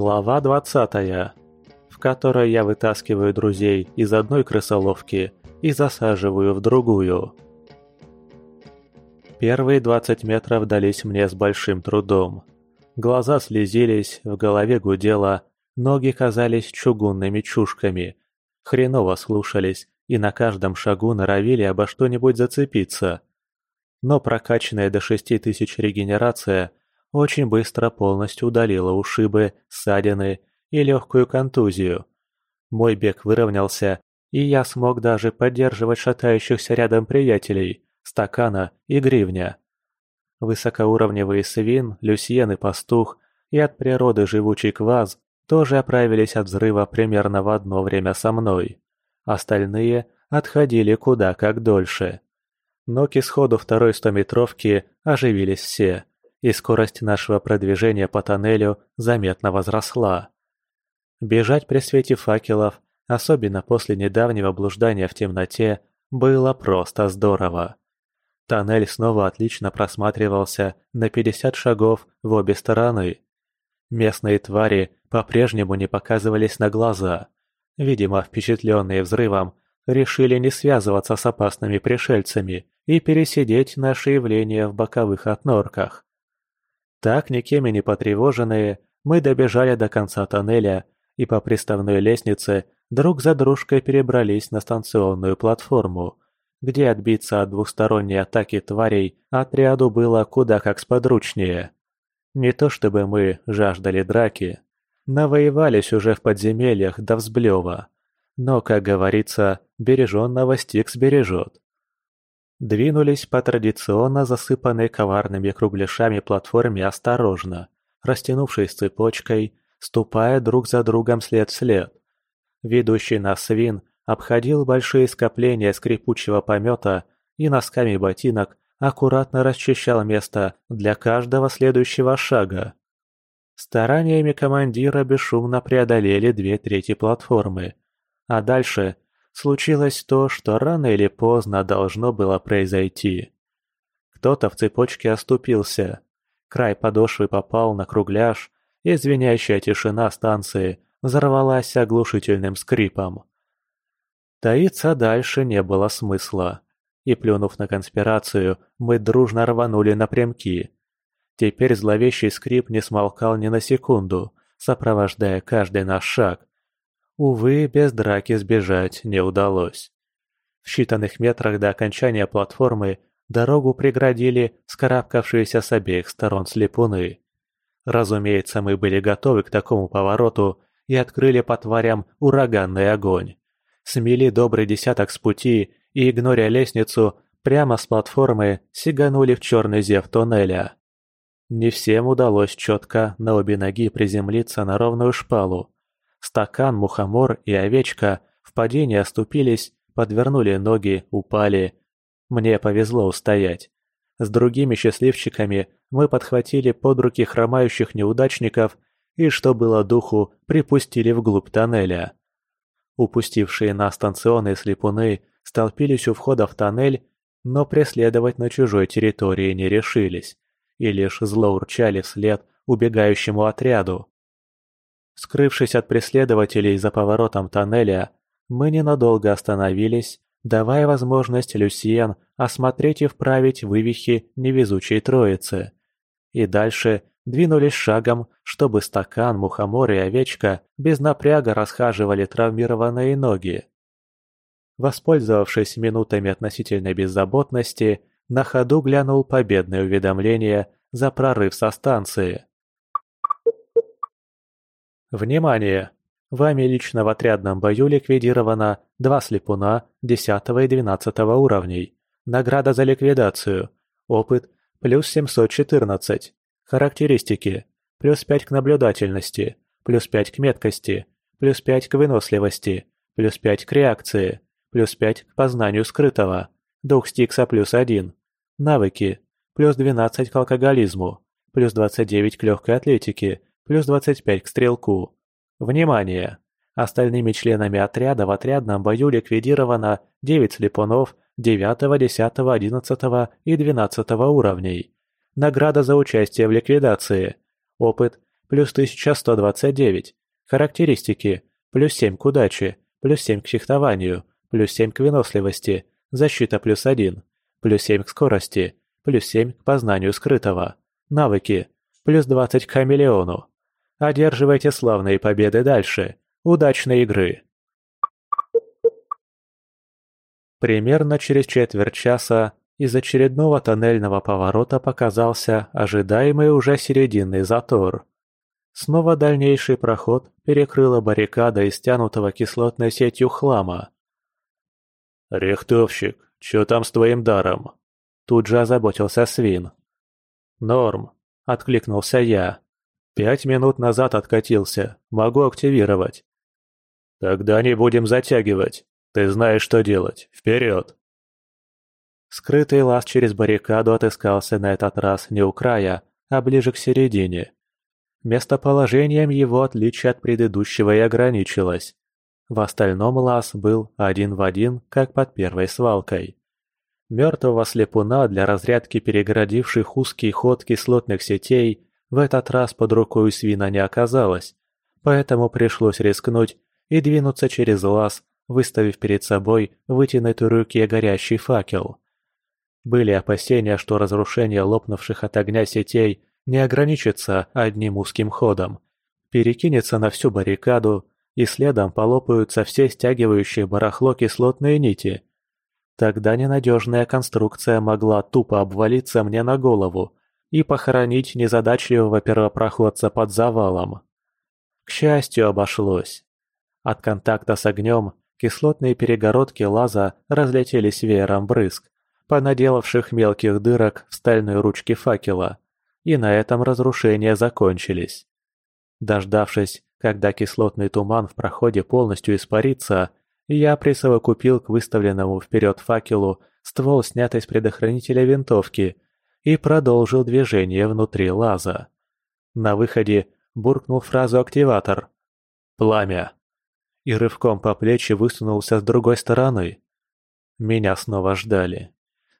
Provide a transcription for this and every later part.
Глава 20, в которой я вытаскиваю друзей из одной крысоловки и засаживаю в другую. Первые 20 метров дались мне с большим трудом. Глаза слезились, в голове гудело, ноги казались чугунными чушками. Хреново слушались и на каждом шагу норовили обо что-нибудь зацепиться. Но прокачанная до 6000 регенерация очень быстро полностью удалила ушибы, ссадины и легкую контузию. Мой бег выровнялся, и я смог даже поддерживать шатающихся рядом приятелей, стакана и гривня. Высокоуровневый свин, люсьен и пастух и от природы живучий кваз тоже оправились от взрыва примерно в одно время со мной. Остальные отходили куда как дольше. Но к исходу второй стометровки оживились все – и скорость нашего продвижения по тоннелю заметно возросла. Бежать при свете факелов, особенно после недавнего блуждания в темноте, было просто здорово. Тоннель снова отлично просматривался на 50 шагов в обе стороны. Местные твари по-прежнему не показывались на глаза. Видимо, впечатленные взрывом, решили не связываться с опасными пришельцами и пересидеть наше явление в боковых отнорках. Так, никем не потревоженные, мы добежали до конца тоннеля и по приставной лестнице друг за дружкой перебрались на станционную платформу, где отбиться от двухсторонней атаки тварей отряду было куда как сподручнее. Не то чтобы мы жаждали драки, навоевались уже в подземельях до взблева, но, как говорится, береженного стикс бережет. Двинулись по традиционно засыпанной коварными кругляшами платформе осторожно, растянувшись цепочкой, ступая друг за другом след в след. Ведущий нас свин обходил большие скопления скрипучего помета и носками ботинок аккуратно расчищал место для каждого следующего шага. Стараниями командира бесшумно преодолели две трети платформы, а дальше – случилось то, что рано или поздно должно было произойти. Кто-то в цепочке оступился. Край подошвы попал на кругляш, и звенящая тишина станции взорвалась оглушительным скрипом. Таиться дальше не было смысла, и, плюнув на конспирацию, мы дружно рванули напрямки. Теперь зловещий скрип не смолкал ни на секунду, сопровождая каждый наш шаг. Увы, без драки сбежать не удалось. В считанных метрах до окончания платформы дорогу преградили скарабкавшиеся с обеих сторон слепуны. Разумеется, мы были готовы к такому повороту и открыли по тварям ураганный огонь. Смели добрый десяток с пути и, игноря лестницу, прямо с платформы сиганули в черный зев тоннеля. Не всем удалось четко на обе ноги приземлиться на ровную шпалу, Стакан, мухомор и овечка в падении оступились, подвернули ноги, упали. Мне повезло устоять. С другими счастливчиками мы подхватили под руки хромающих неудачников и, что было духу, припустили вглубь тоннеля. Упустившие нас станционные слепуны столпились у входа в тоннель, но преследовать на чужой территории не решились и лишь зло урчали вслед убегающему отряду. Скрывшись от преследователей за поворотом тоннеля, мы ненадолго остановились, давая возможность Люсьен осмотреть и вправить вывихи невезучей троицы. И дальше двинулись шагом, чтобы стакан, мухомор и овечка без напряга расхаживали травмированные ноги. Воспользовавшись минутами относительной беззаботности, на ходу глянул победное уведомление за прорыв со станции. Внимание! Вами лично в отрядном бою ликвидировано два слепуна 10 и 12 уровней. Награда за ликвидацию. Опыт плюс 714. Характеристики. Плюс 5 к наблюдательности. Плюс 5 к меткости. Плюс 5 к выносливости. Плюс 5 к реакции. Плюс 5 к познанию скрытого. Дух Стикса плюс 1. Навыки. Плюс 12 к алкоголизму. Плюс 29 к легкой атлетике плюс 25 к стрелку. Внимание! Остальными членами отряда в отрядном бою ликвидировано 9 слепунов 9, 10, 11 и 12 уровней. Награда за участие в ликвидации. Опыт плюс 1129. Характеристики. Плюс 7 к удаче, плюс 7 к фехтованию, плюс 7 к выносливости, защита плюс 1, плюс 7 к скорости, плюс 7 к познанию скрытого. Навыки. Плюс 20 к хамелеону. Одерживайте славные победы дальше. Удачной игры! Примерно через четверть часа из очередного тоннельного поворота показался ожидаемый уже серединный затор. Снова дальнейший проход перекрыла баррикада из тянутого кислотной сетью хлама. «Рихтовщик, чё там с твоим даром?» Тут же озаботился свин. «Норм», — откликнулся я. «Пять минут назад откатился, могу активировать». «Тогда не будем затягивать. Ты знаешь, что делать. Вперед!» Скрытый лаз через баррикаду отыскался на этот раз не у края, а ближе к середине. Местоположением его отличие от предыдущего и ограничилось. В остальном лаз был один в один, как под первой свалкой. Мертвого слепуна для разрядки перегородивших узкий ход кислотных сетей в этот раз под рукой у свина не оказалось, поэтому пришлось рискнуть и двинуться через лаз, выставив перед собой вытянутый руке горящий факел. Были опасения, что разрушение лопнувших от огня сетей не ограничится одним узким ходом, перекинется на всю баррикаду, и следом полопаются все стягивающие барахло кислотные нити. Тогда ненадежная конструкция могла тупо обвалиться мне на голову и похоронить незадачливого первопроходца под завалом. К счастью, обошлось. От контакта с огнем кислотные перегородки лаза разлетелись веером брызг, понаделавших мелких дырок в стальной ручке факела, и на этом разрушения закончились. Дождавшись, когда кислотный туман в проходе полностью испарится, я присовокупил к выставленному вперед факелу ствол, снятый с предохранителя винтовки, и продолжил движение внутри лаза. На выходе буркнул фразу активатор «Пламя!» и рывком по плечи высунулся с другой стороны. Меня снова ждали.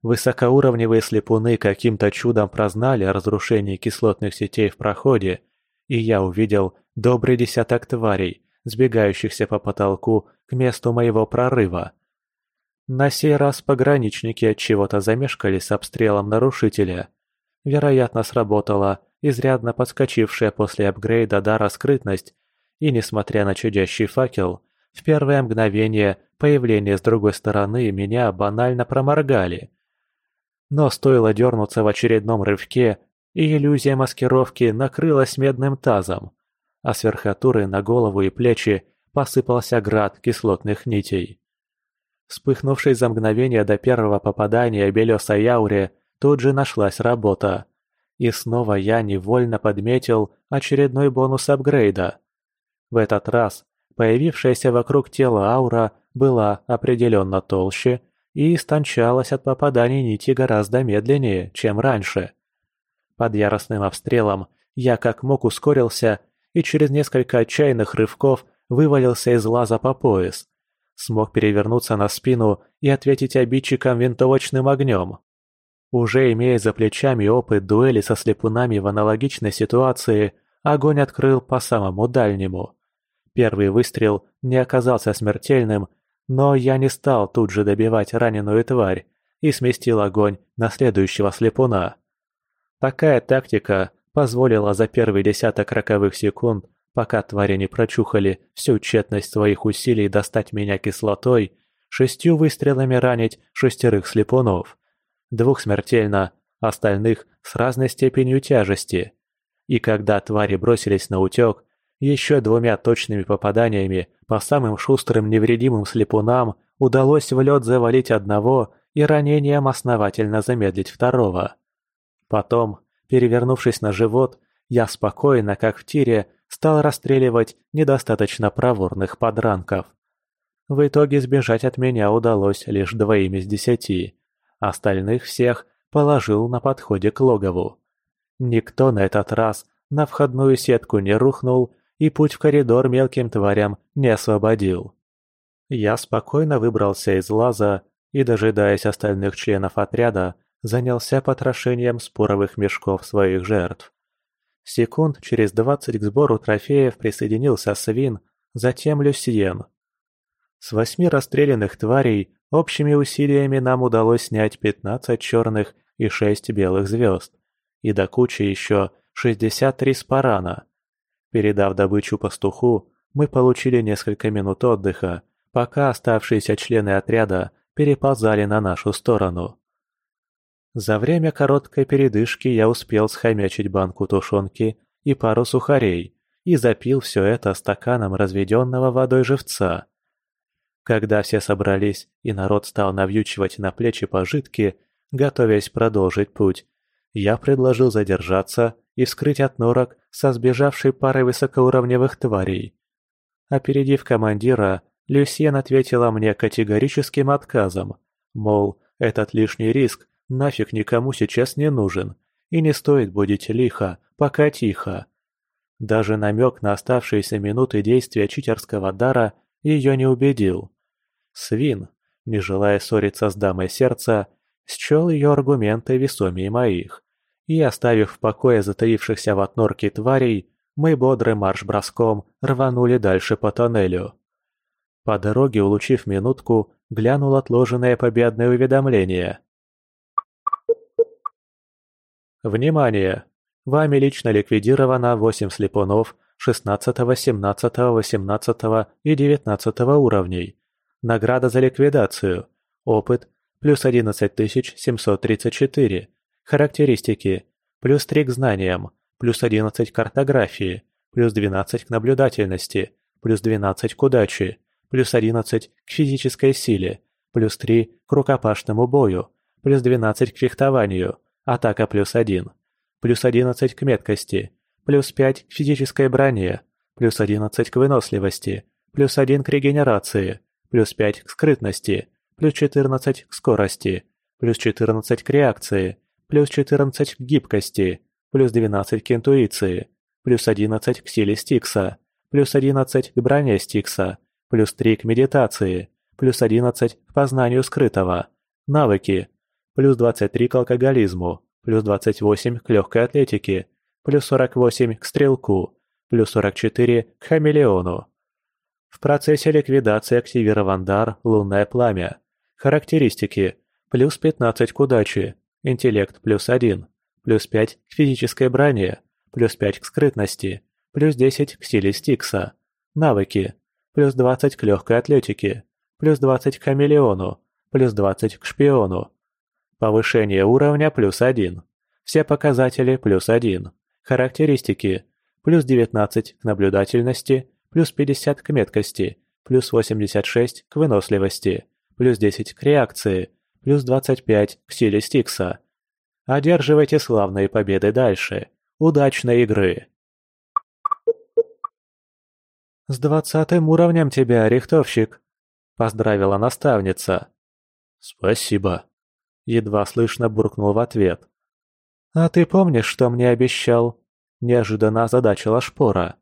Высокоуровневые слепуны каким-то чудом прознали о разрушении кислотных сетей в проходе, и я увидел добрый десяток тварей, сбегающихся по потолку к месту моего прорыва. На сей раз пограничники от чего-то замешкали с обстрелом нарушителя. Вероятно, сработала изрядно подскочившая после апгрейда дара скрытность, и, несмотря на чудящий факел, в первое мгновение появления с другой стороны меня банально проморгали. Но стоило дернуться в очередном рывке, и иллюзия маскировки накрылась медным тазом, а с верхотуры на голову и плечи посыпался град кислотных нитей. Вспыхнувшей за мгновение до первого попадания белесой ауре тут же нашлась работа. И снова я невольно подметил очередной бонус апгрейда. В этот раз появившаяся вокруг тела аура была определенно толще и истончалась от попаданий нити гораздо медленнее, чем раньше. Под яростным обстрелом я как мог ускорился и через несколько отчаянных рывков вывалился из лаза по пояс. Смог перевернуться на спину и ответить обидчикам винтовочным огнем. Уже имея за плечами опыт дуэли со слепунами в аналогичной ситуации, огонь открыл по самому дальнему. Первый выстрел не оказался смертельным, но я не стал тут же добивать раненую тварь и сместил огонь на следующего слепуна. Такая тактика позволила за первый десяток роковых секунд, пока твари не прочухали всю тщетность своих усилий достать меня кислотой, шестью выстрелами ранить шестерых слепунов. Двух смертельно, остальных с разной степенью тяжести. И когда твари бросились на утек, еще двумя точными попаданиями по самым шустрым невредимым слепунам удалось в лед завалить одного и ранением основательно замедлить второго. Потом, перевернувшись на живот, я спокойно, как в тире, стал расстреливать недостаточно проворных подранков. В итоге сбежать от меня удалось лишь двоим из десяти. Остальных всех положил на подходе к логову. Никто на этот раз на входную сетку не рухнул и путь в коридор мелким тварям не освободил. Я спокойно выбрался из лаза и, дожидаясь остальных членов отряда, занялся потрошением споровых мешков своих жертв. Секунд через двадцать к сбору трофеев присоединился Свин, затем Люсьен. С восьми расстрелянных тварей общими усилиями нам удалось снять пятнадцать черных и шесть белых звезд, и до кучи еще шестьдесят три спарана. Передав добычу пастуху, мы получили несколько минут отдыха, пока оставшиеся члены отряда переползали на нашу сторону. За время короткой передышки я успел схомячить банку тушенки и пару сухарей и запил все это стаканом разведенного водой живца. Когда все собрались и народ стал навьючивать на плечи пожитки, готовясь продолжить путь, я предложил задержаться и вскрыть от норок со сбежавшей парой высокоуровневых тварей. Опередив командира, Люсьен ответила мне категорическим отказом, мол, этот лишний риск нафиг никому сейчас не нужен, и не стоит будить лихо, пока тихо. Даже намек на оставшиеся минуты действия читерского дара ее не убедил. Свин, не желая ссориться с дамой сердца, счел ее аргументы весомее моих, и, оставив в покое затаившихся в отнорке тварей, мы бодрым марш-броском рванули дальше по тоннелю. По дороге, улучив минутку, глянул отложенное победное уведомление. Внимание! Вами лично ликвидировано 8 слепунов 16, 17, 18 и 19 уровней. Награда за ликвидацию. Опыт плюс 11734. Характеристики. Плюс 3 к знаниям, плюс 11 к картографии, плюс 12 к наблюдательности, плюс 12 к удаче, плюс 11 к физической силе, плюс 3 к рукопашному бою, плюс 12 к фехтованию, атака плюс 1, плюс 11 к меткости, плюс 5 к физической броне, плюс 11 к выносливости, плюс 1 к регенерации, плюс 5 к скрытности, плюс 14 к скорости, плюс 14 к реакции, плюс 14 к гибкости, плюс 12 к интуиции, плюс 11 к силе Стикса, плюс 11 к броне Стикса, плюс 3 к медитации, плюс 11 к познанию скрытого, навыки, плюс 23 к алкоголизму, плюс 28 к легкой атлетике, плюс 48 к стрелку, плюс 44 к хамелеону. В процессе ликвидации активирован дар «Лунное пламя». Характеристики. Плюс 15 к удаче, интеллект плюс 1, плюс 5 к физической броне, плюс 5 к скрытности, плюс 10 к силе Стикса. Навыки. Плюс 20 к легкой атлетике, плюс 20 к хамелеону, плюс 20 к шпиону. Повышение уровня плюс 1. Все показатели плюс 1. Характеристики. Плюс 19 к наблюдательности, плюс 50 к меткости, плюс 86 к выносливости, плюс 10 к реакции, плюс 25 к силе Стикса. Одерживайте славные победы дальше. Удачной игры! «С двадцатым уровнем тебя, рихтовщик!» – поздравила наставница. «Спасибо!» – едва слышно буркнул в ответ. «А ты помнишь, что мне обещал?» – неожиданно озадачила шпора.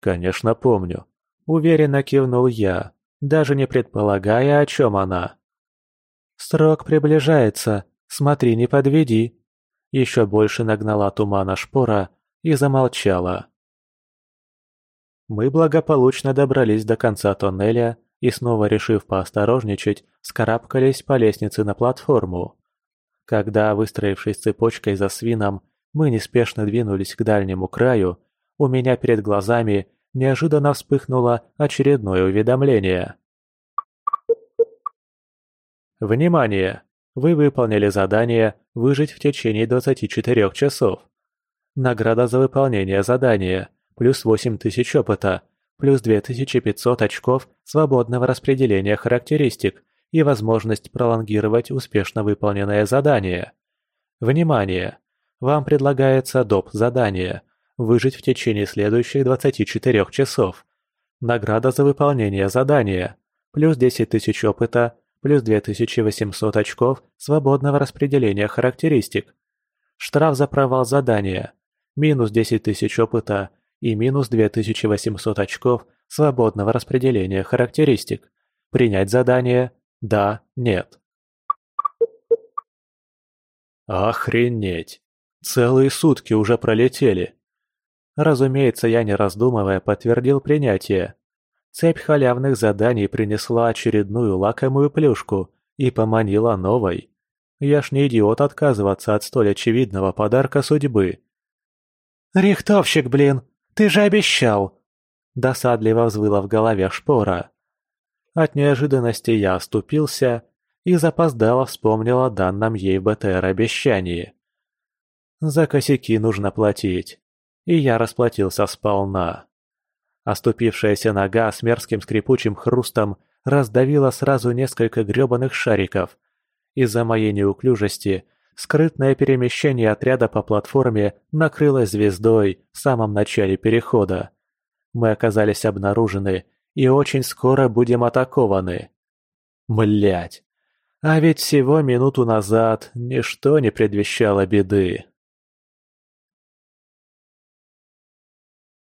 «Конечно помню», – уверенно кивнул я, даже не предполагая, о чем она. «Срок приближается, смотри, не подведи!» Еще больше нагнала тумана шпора и замолчала. Мы благополучно добрались до конца тоннеля и, снова решив поосторожничать, скарабкались по лестнице на платформу. Когда, выстроившись цепочкой за свином, мы неспешно двинулись к дальнему краю, у меня перед глазами неожиданно вспыхнуло очередное уведомление. Внимание! Вы выполнили задание «Выжить в течение 24 часов». Награда за выполнение задания – плюс 8000 опыта, плюс 2500 очков свободного распределения характеристик и возможность пролонгировать успешно выполненное задание. Внимание! Вам предлагается доп. задание «Выжить в течение следующих 24 часов». Награда за выполнение задания – плюс 10 тысяч опыта плюс 2800 очков свободного распределения характеристик. Штраф за провал задания, минус 10 тысяч опыта и минус 2800 очков свободного распределения характеристик. Принять задание «Да», «Нет». Охренеть! Целые сутки уже пролетели. Разумеется, я не раздумывая подтвердил принятие. Цепь халявных заданий принесла очередную лакомую плюшку и поманила новой. Я ж не идиот отказываться от столь очевидного подарка судьбы. «Рихтовщик, блин, ты же обещал!» Досадливо взвыла в голове шпора. От неожиданности я оступился и запоздало вспомнил о данном ей БТР обещании. За косяки нужно платить, и я расплатился сполна. Оступившаяся нога с мерзким скрипучим хрустом раздавила сразу несколько грёбаных шариков. Из-за моей неуклюжести скрытное перемещение отряда по платформе накрылось звездой в самом начале перехода. Мы оказались обнаружены и очень скоро будем атакованы. Млять. А ведь всего минуту назад ничто не предвещало беды.